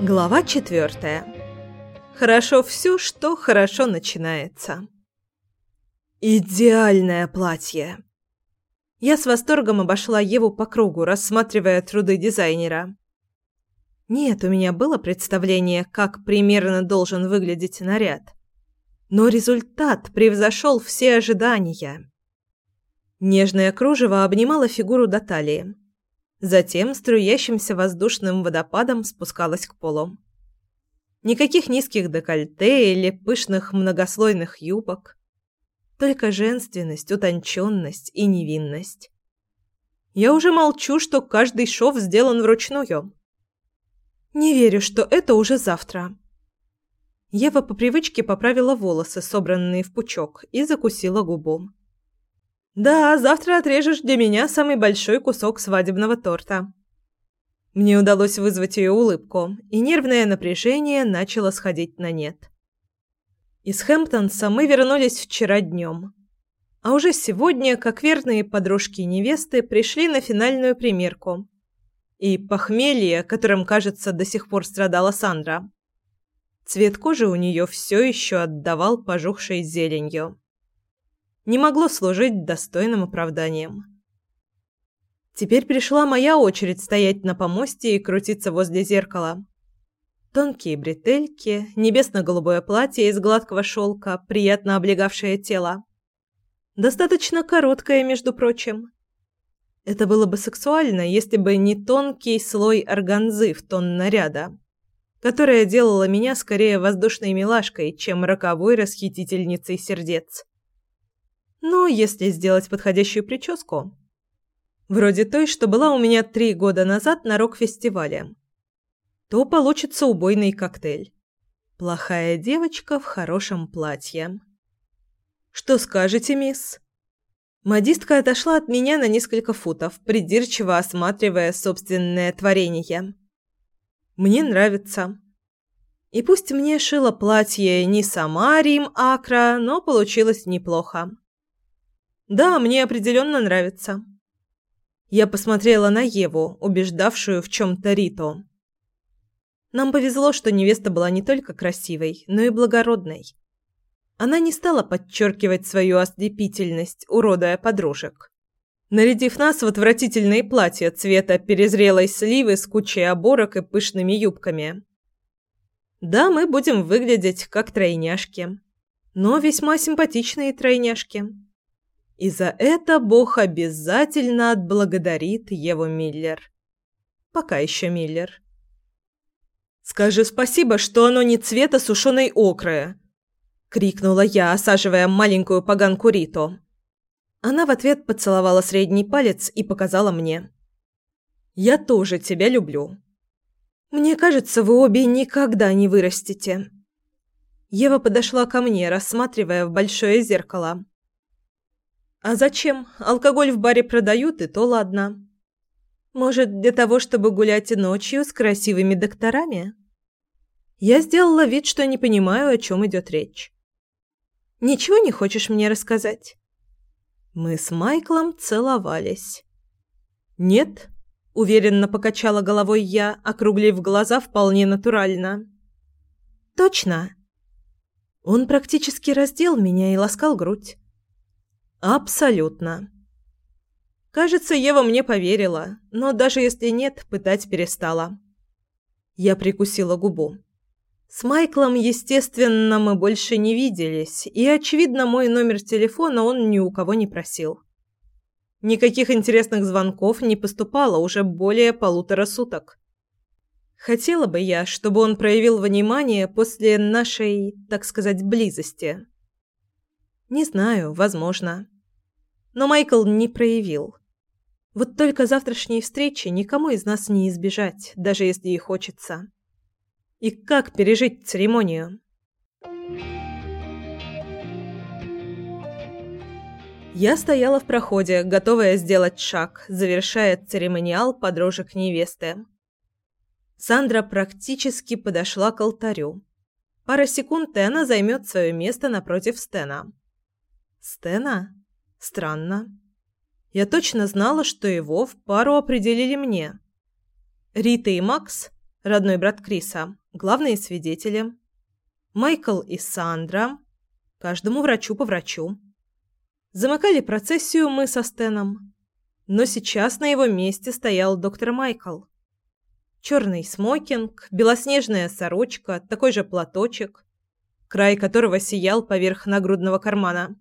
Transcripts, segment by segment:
Глава четвертая. Хорошо все, что хорошо начинается. Идеальное платье. Я с восторгом обошла Еву по кругу, рассматривая труды дизайнера. Нет, у меня было представление, как примерно должен выглядеть наряд. Но результат превзошел все ожидания. Нежное кружево обнимало фигуру до талии. Затем струящимся воздушным водопадом спускалась к полу. Никаких низких декольте или пышных многослойных юбок. Только женственность, утонченность и невинность. Я уже молчу, что каждый шов сделан вручную. Не верю, что это уже завтра. Ева по привычке поправила волосы, собранные в пучок, и закусила губу. Да, завтра отрежешь для меня самый большой кусок свадебного торта. Мне удалось вызвать ее улыбку, и нервное напряжение начало сходить на нет. Из Хэмптонса мы вернулись вчера днем. А уже сегодня, как верные подружки невесты, пришли на финальную примерку. И похмелье, которым, кажется, до сих пор страдала Сандра. Цвет кожи у нее все еще отдавал пожухшей зеленью не могло служить достойным оправданием. Теперь пришла моя очередь стоять на помосте и крутиться возле зеркала. Тонкие бретельки, небесно-голубое платье из гладкого шелка, приятно облегавшее тело. Достаточно короткое, между прочим. Это было бы сексуально, если бы не тонкий слой органзы в тон наряда, которая делала меня скорее воздушной милашкой, чем роковой расхитительницей сердец. Ну, если сделать подходящую прическу. Вроде той, что была у меня три года назад на рок-фестивале. То получится убойный коктейль. Плохая девочка в хорошем платье. «Что скажете, мисс?» Модистка отошла от меня на несколько футов, придирчиво осматривая собственное творение. «Мне нравится». И пусть мне шила платье не сама Рим Акра, но получилось неплохо. Да, мне определенно нравится. Я посмотрела на Еву, убеждавшую в чем-то Риту. Нам повезло, что невеста была не только красивой, но и благородной. Она не стала подчеркивать свою ослепительность, уродая подружек. Нарядив нас в отвратительные платья цвета перезрелой сливы с кучей оборок и пышными юбками. Да, мы будем выглядеть как тройняшки, но весьма симпатичные тройняшки. И за это Бог обязательно отблагодарит Еву Миллер. Пока еще Миллер. «Скажи спасибо, что оно не цвета сушеной окры!» — крикнула я, осаживая маленькую поганку Риту. Она в ответ поцеловала средний палец и показала мне. «Я тоже тебя люблю. Мне кажется, вы обе никогда не вырастете». Ева подошла ко мне, рассматривая в большое зеркало. А зачем? Алкоголь в баре продают, и то ладно. Может, для того, чтобы гулять ночью с красивыми докторами? Я сделала вид, что не понимаю, о чем идет речь. Ничего не хочешь мне рассказать? Мы с Майклом целовались. Нет, уверенно покачала головой я, округлив глаза вполне натурально. Точно. Он практически раздел меня и ласкал грудь. Абсолютно. Кажется, Ева мне поверила, но даже если нет, пытать перестала. Я прикусила губу. С Майклом, естественно, мы больше не виделись, и, очевидно, мой номер телефона он ни у кого не просил. Никаких интересных звонков не поступало уже более полутора суток. Хотела бы я, чтобы он проявил внимание после нашей, так сказать, близости. Не знаю, возможно. Но Майкл не проявил. Вот только завтрашней встречи никому из нас не избежать, даже если и хочется. И как пережить церемонию? Я стояла в проходе, готовая сделать шаг, завершая церемониал подружек невесты. Сандра практически подошла к алтарю. Пара секунд, и она займет свое место напротив Стена. Стена? Странно. Я точно знала, что его в пару определили мне. Рита и Макс, родной брат Криса, главные свидетели. Майкл и Сандра, каждому врачу по врачу. Замыкали процессию мы со Стеном. Но сейчас на его месте стоял доктор Майкл. Черный смокинг, белоснежная сорочка, такой же платочек, край которого сиял поверх нагрудного кармана,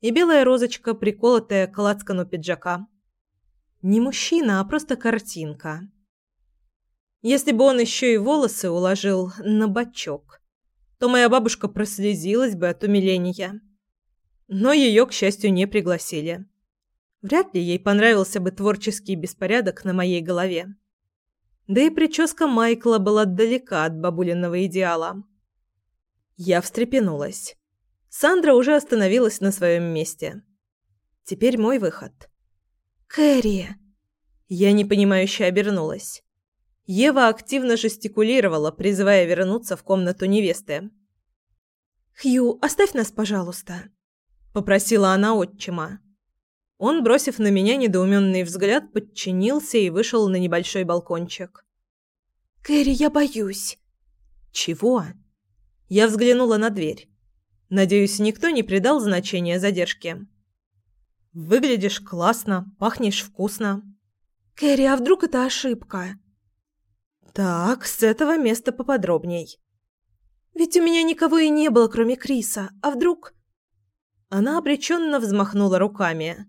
и белая розочка, приколотая к лацкану пиджака. Не мужчина, а просто картинка. Если бы он еще и волосы уложил на бочок, то моя бабушка прослезилась бы от умиления. Но ее, к счастью, не пригласили. Вряд ли ей понравился бы творческий беспорядок на моей голове. Да и прическа Майкла была далека от бабулиного идеала. Я встрепенулась. Сандра уже остановилась на своем месте. Теперь мой выход. «Кэрри!» Я непонимающе обернулась. Ева активно жестикулировала, призывая вернуться в комнату невесты. «Хью, оставь нас, пожалуйста», — попросила она отчима. Он, бросив на меня недоуменный взгляд, подчинился и вышел на небольшой балкончик. «Кэрри, я боюсь». «Чего?» Я взглянула на дверь. Надеюсь, никто не придал значения задержке. «Выглядишь классно, пахнешь вкусно». «Кэрри, а вдруг это ошибка?» «Так, с этого места поподробней». «Ведь у меня никого и не было, кроме Криса. А вдруг...» Она обреченно взмахнула руками.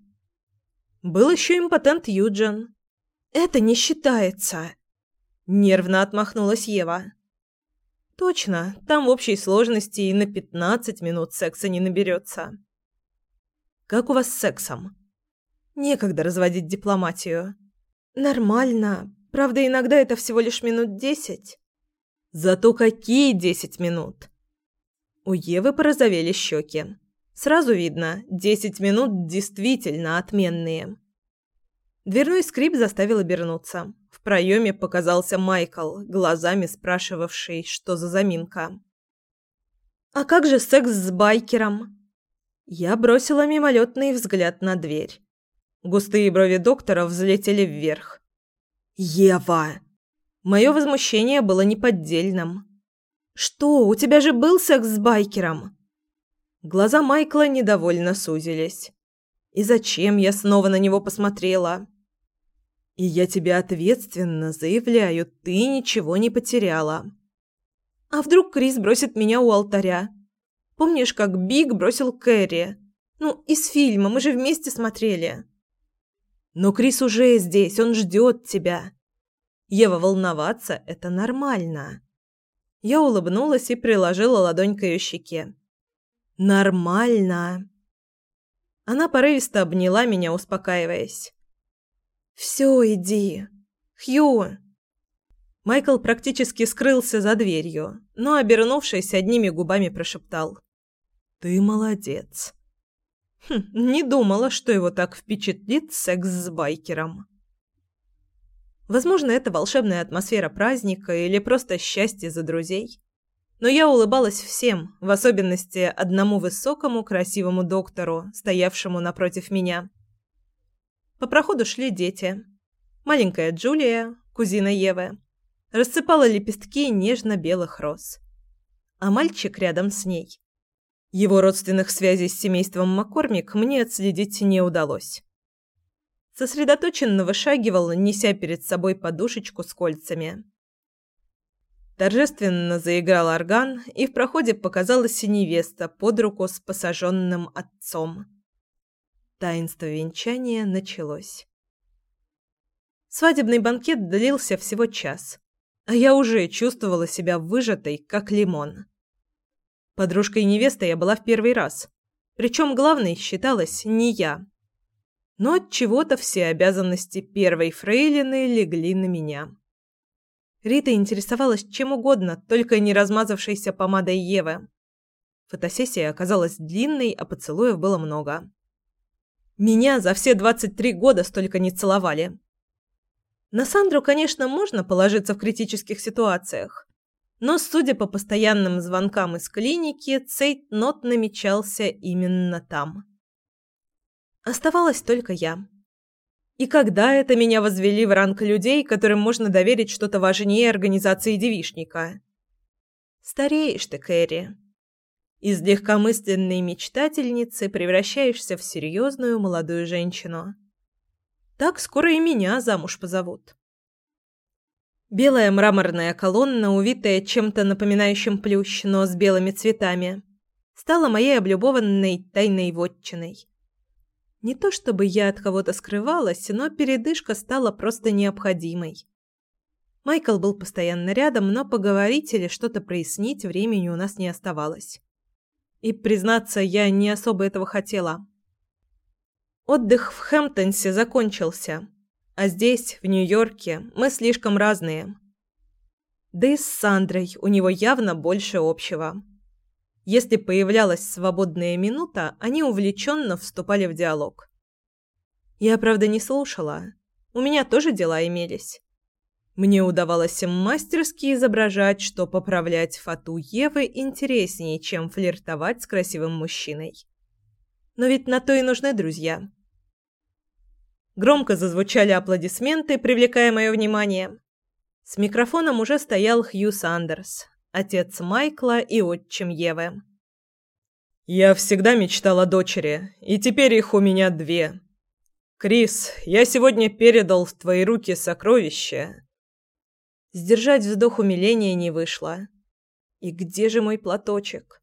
Был еще импотент Юджин. Это не считается. Нервно отмахнулась Ева. Точно, там в общей сложности и на пятнадцать минут секса не наберется. Как у вас с сексом? Некогда разводить дипломатию. Нормально. Правда, иногда это всего лишь минут десять. Зато какие десять минут? У Евы порозовели щеки. Сразу видно, десять минут действительно отменные. Дверной скрип заставил обернуться. В проеме показался Майкл, глазами спрашивавший, что за заминка. «А как же секс с байкером?» Я бросила мимолетный взгляд на дверь. Густые брови доктора взлетели вверх. «Ева!» Мое возмущение было неподдельным. «Что, у тебя же был секс с байкером?» Глаза Майкла недовольно сузились. И зачем я снова на него посмотрела? И я тебе ответственно заявляю, ты ничего не потеряла. А вдруг Крис бросит меня у алтаря? Помнишь, как Биг бросил Кэрри? Ну, из фильма, мы же вместе смотрели. Но Крис уже здесь, он ждет тебя. Ева, волноваться – это нормально. Я улыбнулась и приложила ладонь к ее щеке. Нормально. Она порывисто обняла меня, успокаиваясь. «Все, иди. Хью!» Майкл практически скрылся за дверью, но, обернувшись, одними губами прошептал. «Ты молодец». Хм, не думала, что его так впечатлит секс с байкером. Возможно, это волшебная атмосфера праздника или просто счастье за друзей но я улыбалась всем, в особенности одному высокому красивому доктору, стоявшему напротив меня. По проходу шли дети. Маленькая Джулия, кузина Евы, рассыпала лепестки нежно-белых роз. А мальчик рядом с ней. Его родственных связей с семейством Маккормик мне отследить не удалось. Сосредоточенно вышагивал, неся перед собой подушечку с кольцами. Торжественно заиграл орган, и в проходе показалась невеста под руку с посаженным отцом. Таинство венчания началось. Свадебный банкет длился всего час, а я уже чувствовала себя выжатой, как лимон. Подружкой невесты я была в первый раз, причем главной считалась не я. Но от чего-то все обязанности первой фрейлины легли на меня. Рита интересовалась чем угодно, только не размазавшейся помадой Евы. Фотосессия оказалась длинной, а поцелуев было много. Меня за все 23 года столько не целовали. На Сандру, конечно, можно положиться в критических ситуациях, но, судя по постоянным звонкам из клиники, цейтнот намечался именно там. Оставалась только я. И когда это меня возвели в ранг людей, которым можно доверить что-то важнее организации девишника? Стареешь ты, Кэрри. Из легкомысленной мечтательницы превращаешься в серьезную молодую женщину. Так скоро и меня замуж позовут. Белая мраморная колонна, увитая чем-то напоминающим плющ, но с белыми цветами, стала моей облюбованной тайной вотчиной. Не то чтобы я от кого-то скрывалась, но передышка стала просто необходимой. Майкл был постоянно рядом, но поговорить или что-то прояснить времени у нас не оставалось. И, признаться, я не особо этого хотела. Отдых в Хэмптонсе закончился, а здесь, в Нью-Йорке, мы слишком разные. Да и с Сандрой у него явно больше общего. Если появлялась свободная минута, они увлеченно вступали в диалог. Я, правда, не слушала. У меня тоже дела имелись. Мне удавалось мастерски изображать, что поправлять фату Евы интереснее, чем флиртовать с красивым мужчиной. Но ведь на то и нужны друзья. Громко зазвучали аплодисменты, привлекая мое внимание. С микрофоном уже стоял Хью Сандерс, отец Майкла и отчим Евы. «Я всегда мечтал о дочери, и теперь их у меня две. Крис, я сегодня передал в твои руки сокровища». Сдержать вздох умиления не вышло. «И где же мой платочек?»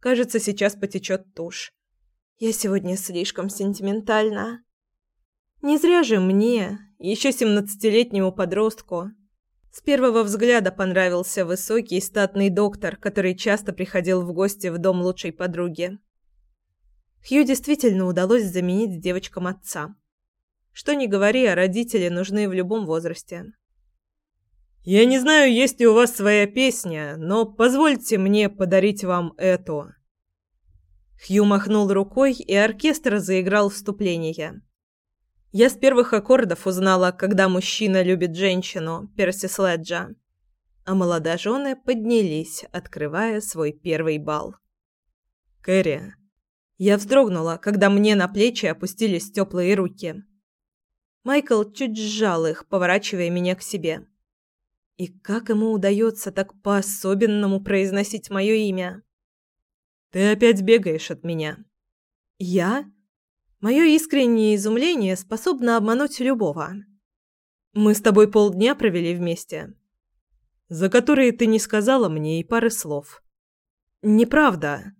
Кажется, сейчас потечет тушь. Я сегодня слишком сентиментальна. Не зря же мне, еще семнадцатилетнему подростку, с первого взгляда понравился высокий статный доктор, который часто приходил в гости в дом лучшей подруги. Хью действительно удалось заменить девочкам отца. Что ни говори, а родители нужны в любом возрасте. «Я не знаю, есть ли у вас своя песня, но позвольте мне подарить вам эту». Хью махнул рукой, и оркестр заиграл вступление. Я с первых аккордов узнала, когда мужчина любит женщину, Перси Следжа. А молодожены поднялись, открывая свой первый бал. Кэрри. Я вздрогнула, когда мне на плечи опустились теплые руки. Майкл чуть сжал их, поворачивая меня к себе. И как ему удается так по-особенному произносить мое имя? «Ты опять бегаешь от меня». «Я?» Мое искреннее изумление способно обмануть любого. Мы с тобой полдня провели вместе, за которые ты не сказала мне и пары слов. Неправда.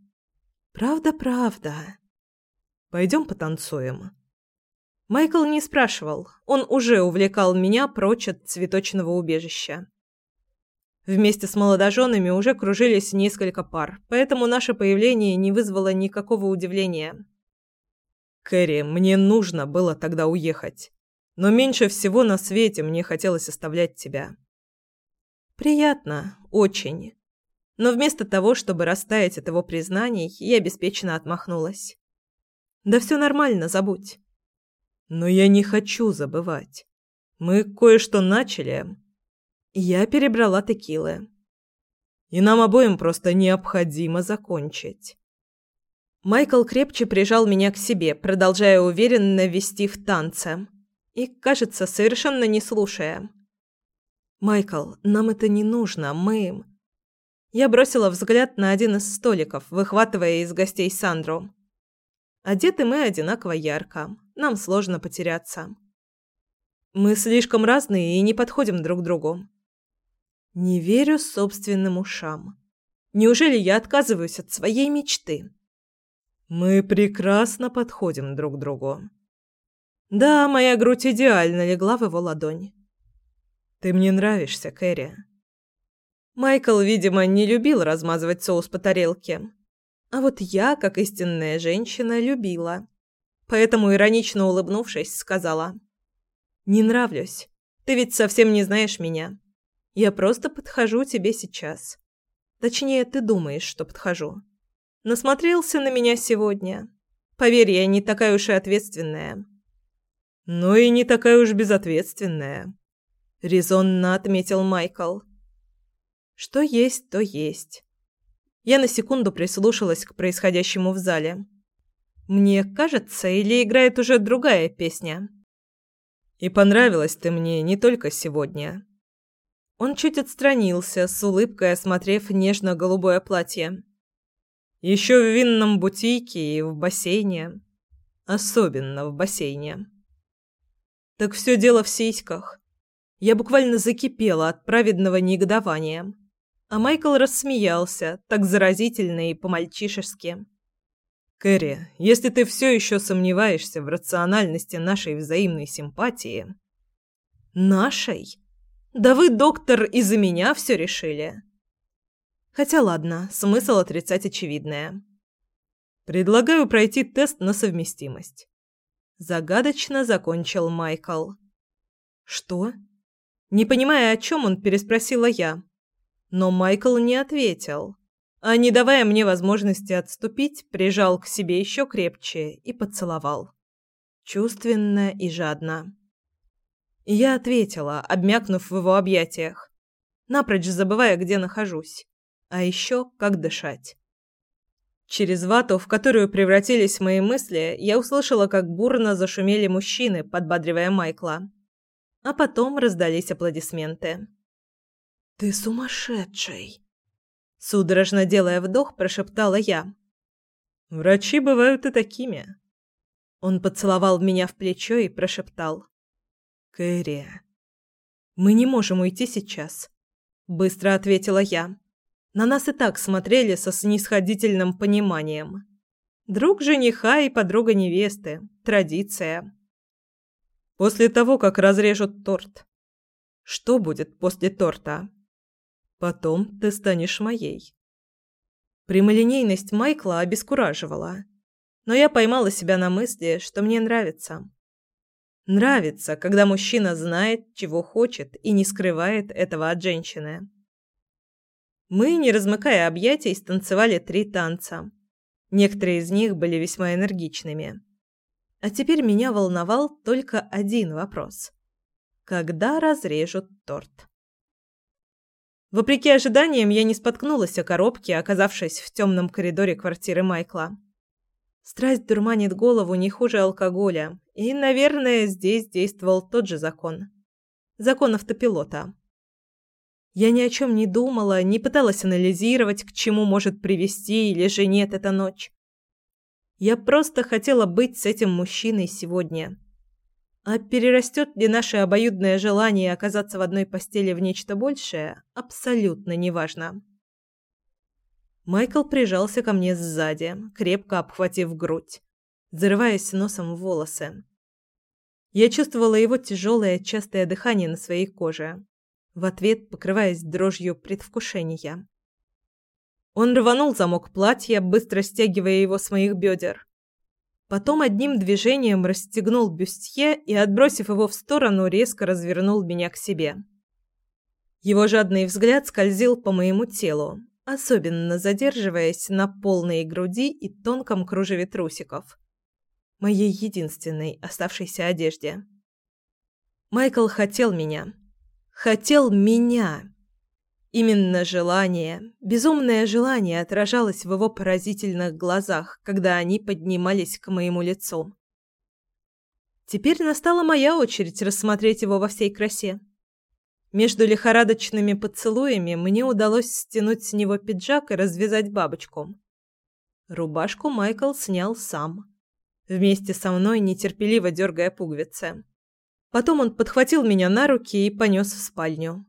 Правда, правда. Пойдем потанцуем. Майкл не спрашивал, он уже увлекал меня прочь от цветочного убежища. Вместе с молодоженами уже кружились несколько пар, поэтому наше появление не вызвало никакого удивления. Кэрри, мне нужно было тогда уехать. Но меньше всего на свете мне хотелось оставлять тебя. Приятно, очень. Но вместо того, чтобы растаять от его признаний, я беспечно отмахнулась. Да все нормально, забудь. Но я не хочу забывать. Мы кое-что начали. Я перебрала текилы. И нам обоим просто необходимо закончить. Майкл крепче прижал меня к себе, продолжая уверенно вести в танце. И, кажется, совершенно не слушая. «Майкл, нам это не нужно, мы...» Я бросила взгляд на один из столиков, выхватывая из гостей Сандру. Одеты мы одинаково ярко, нам сложно потеряться. Мы слишком разные и не подходим друг другу. Не верю собственным ушам. Неужели я отказываюсь от своей мечты? Мы прекрасно подходим друг другу. Да, моя грудь идеально легла в его ладонь. Ты мне нравишься, Кэрри. Майкл, видимо, не любил размазывать соус по тарелке. А вот я, как истинная женщина, любила. Поэтому, иронично улыбнувшись, сказала. «Не нравлюсь. Ты ведь совсем не знаешь меня. Я просто подхожу тебе сейчас. Точнее, ты думаешь, что подхожу. Насмотрелся на меня сегодня. Поверь, я не такая уж и ответственная. Ну и не такая уж безответственная, резонно отметил Майкл. Что есть, то есть. Я на секунду прислушалась к происходящему в зале. Мне кажется, или играет уже другая песня? И понравилась ты мне не только сегодня. Он чуть отстранился, с улыбкой осмотрев нежно-голубое платье. Еще в винном бутике и в бассейне. Особенно в бассейне. Так все дело в сиськах. Я буквально закипела от праведного негодования. А Майкл рассмеялся, так заразительно и по-мальчишески. «Кэрри, если ты все еще сомневаешься в рациональности нашей взаимной симпатии...» «Нашей? Да вы, доктор, из-за меня все решили?» Хотя ладно, смысл отрицать очевидное. Предлагаю пройти тест на совместимость. Загадочно закончил Майкл. Что? Не понимая, о чем он, переспросила я. Но Майкл не ответил, а не давая мне возможности отступить, прижал к себе еще крепче и поцеловал. Чувственно и жадно. Я ответила, обмякнув в его объятиях, напрочь забывая, где нахожусь а еще как дышать. Через вату, в которую превратились мои мысли, я услышала, как бурно зашумели мужчины, подбадривая Майкла. А потом раздались аплодисменты. «Ты сумасшедший!» Судорожно делая вдох, прошептала я. «Врачи бывают и такими». Он поцеловал меня в плечо и прошептал. «Кэрри, мы не можем уйти сейчас», — быстро ответила я. На нас и так смотрели со снисходительным пониманием. Друг жениха и подруга невесты. Традиция. После того, как разрежут торт. Что будет после торта? Потом ты станешь моей. Прямолинейность Майкла обескураживала. Но я поймала себя на мысли, что мне нравится. Нравится, когда мужчина знает, чего хочет и не скрывает этого от женщины. Мы, не размыкая объятий, станцевали три танца. Некоторые из них были весьма энергичными. А теперь меня волновал только один вопрос. Когда разрежут торт? Вопреки ожиданиям, я не споткнулась о коробке, оказавшись в темном коридоре квартиры Майкла. Страсть дурманит голову не хуже алкоголя, и, наверное, здесь действовал тот же закон. Закон автопилота. Я ни о чем не думала, не пыталась анализировать, к чему может привести или же нет эта ночь. Я просто хотела быть с этим мужчиной сегодня. А перерастет ли наше обоюдное желание оказаться в одной постели в нечто большее, абсолютно неважно. Майкл прижался ко мне сзади, крепко обхватив грудь, зарываясь носом в волосы. Я чувствовала его тяжелое, частое дыхание на своей коже, в ответ покрываясь дрожью предвкушения. Он рванул замок платья, быстро стягивая его с моих бедер. Потом одним движением расстегнул бюстье и, отбросив его в сторону, резко развернул меня к себе. Его жадный взгляд скользил по моему телу, особенно задерживаясь на полной груди и тонком кружеве трусиков. Моей единственной оставшейся одежде. Майкл хотел меня, хотел меня. Именно желание, безумное желание отражалось в его поразительных глазах, когда они поднимались к моему лицу. Теперь настала моя очередь рассмотреть его во всей красе. Между лихорадочными поцелуями мне удалось стянуть с него пиджак и развязать бабочку. Рубашку Майкл снял сам, вместе со мной нетерпеливо дергая пуговицы. Потом он подхватил меня на руки и понес в спальню.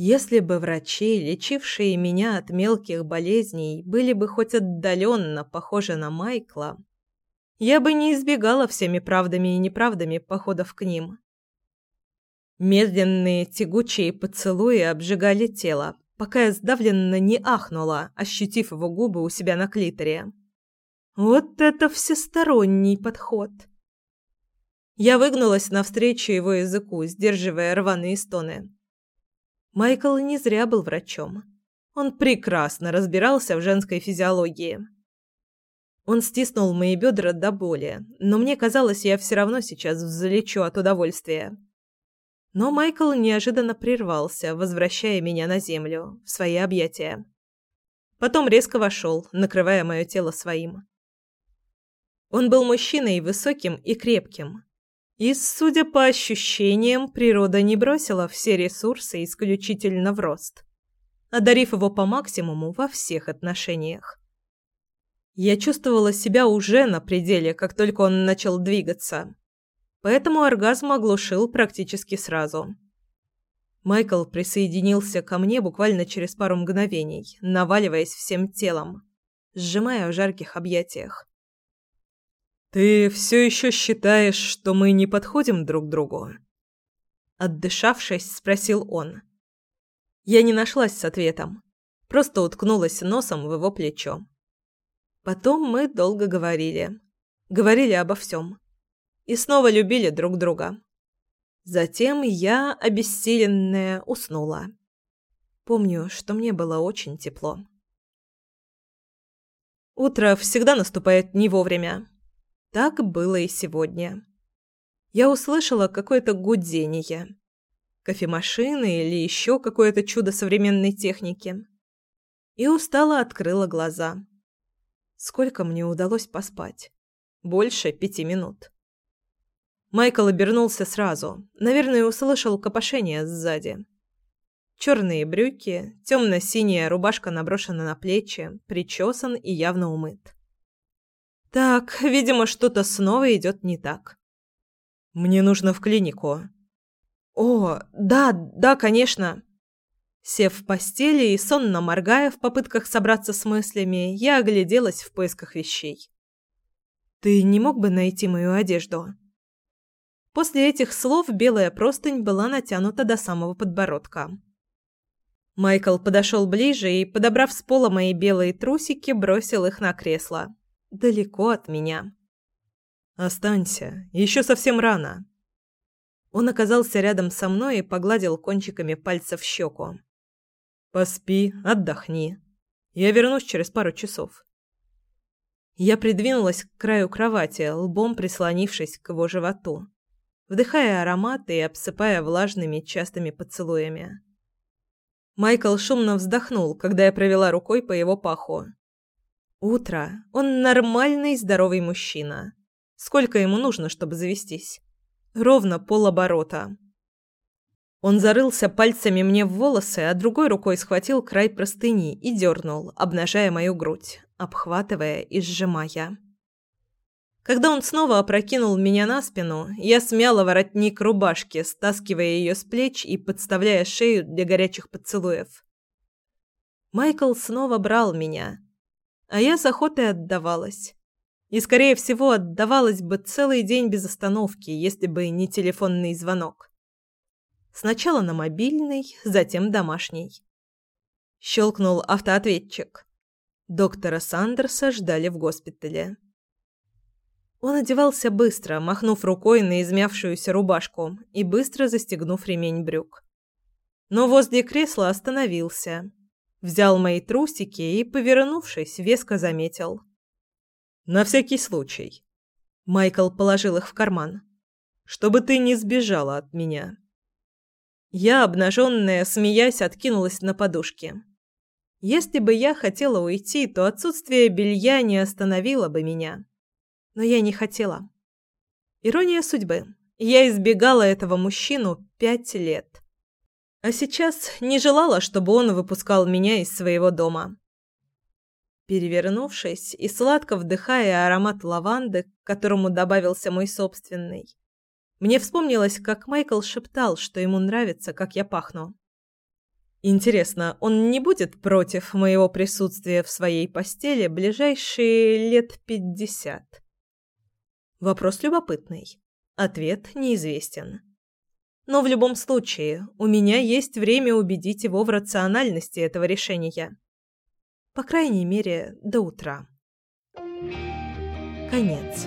Если бы врачи, лечившие меня от мелких болезней, были бы хоть отдаленно похожи на Майкла, я бы не избегала всеми правдами и неправдами походов к ним. Медленные тягучие поцелуи обжигали тело, пока я сдавленно не ахнула, ощутив его губы у себя на клиторе. Вот это всесторонний подход. Я выгнулась навстречу его языку, сдерживая рваные стоны. Майкл не зря был врачом. Он прекрасно разбирался в женской физиологии. Он стиснул мои бедра до боли, но мне казалось, я все равно сейчас взлечу от удовольствия. Но Майкл неожиданно прервался, возвращая меня на землю, в свои объятия. Потом резко вошел, накрывая мое тело своим. Он был мужчиной высоким и крепким, И, судя по ощущениям, природа не бросила все ресурсы исключительно в рост, одарив его по максимуму во всех отношениях. Я чувствовала себя уже на пределе, как только он начал двигаться, поэтому оргазм оглушил практически сразу. Майкл присоединился ко мне буквально через пару мгновений, наваливаясь всем телом, сжимая в жарких объятиях. «Ты все еще считаешь, что мы не подходим друг другу?» Отдышавшись, спросил он. Я не нашлась с ответом, просто уткнулась носом в его плечо. Потом мы долго говорили. Говорили обо всем. И снова любили друг друга. Затем я, обессиленная, уснула. Помню, что мне было очень тепло. Утро всегда наступает не вовремя. Так было и сегодня. Я услышала какое-то гудение. Кофемашины или еще какое-то чудо современной техники. И устало открыла глаза. Сколько мне удалось поспать? Больше пяти минут. Майкл обернулся сразу. Наверное, услышал копошение сзади. Черные брюки, темно-синяя рубашка наброшена на плечи, причесан и явно умыт. Так, видимо, что-то снова идет не так. Мне нужно в клинику. О, да, да, конечно. Сев в постели и сонно моргая в попытках собраться с мыслями, я огляделась в поисках вещей. Ты не мог бы найти мою одежду? После этих слов белая простынь была натянута до самого подбородка. Майкл подошел ближе и, подобрав с пола мои белые трусики, бросил их на кресло далеко от меня. «Останься, еще совсем рано». Он оказался рядом со мной и погладил кончиками пальцев щеку. «Поспи, отдохни. Я вернусь через пару часов». Я придвинулась к краю кровати, лбом прислонившись к его животу, вдыхая ароматы и обсыпая влажными частыми поцелуями. Майкл шумно вздохнул, когда я провела рукой по его паху. Утро. Он нормальный, здоровый мужчина. Сколько ему нужно, чтобы завестись? Ровно полоборота. Он зарылся пальцами мне в волосы, а другой рукой схватил край простыни и дернул, обнажая мою грудь, обхватывая и сжимая. Когда он снова опрокинул меня на спину, я смяла воротник рубашки, стаскивая ее с плеч и подставляя шею для горячих поцелуев. Майкл снова брал меня, а я с охотой отдавалась. И, скорее всего, отдавалась бы целый день без остановки, если бы не телефонный звонок. Сначала на мобильный, затем домашний. Щелкнул автоответчик. Доктора Сандерса ждали в госпитале. Он одевался быстро, махнув рукой на измявшуюся рубашку и быстро застегнув ремень брюк. Но возле кресла остановился, Взял мои трусики и, повернувшись, веско заметил. «На всякий случай». Майкл положил их в карман. «Чтобы ты не сбежала от меня». Я, обнаженная, смеясь, откинулась на подушке. Если бы я хотела уйти, то отсутствие белья не остановило бы меня. Но я не хотела. Ирония судьбы. Я избегала этого мужчину пять лет. А сейчас не желала, чтобы он выпускал меня из своего дома. Перевернувшись и сладко вдыхая аромат лаванды, к которому добавился мой собственный, мне вспомнилось, как Майкл шептал, что ему нравится, как я пахну. Интересно, он не будет против моего присутствия в своей постели ближайшие лет пятьдесят? Вопрос любопытный. Ответ неизвестен. Но в любом случае, у меня есть время убедить его в рациональности этого решения. По крайней мере, до утра. Конец.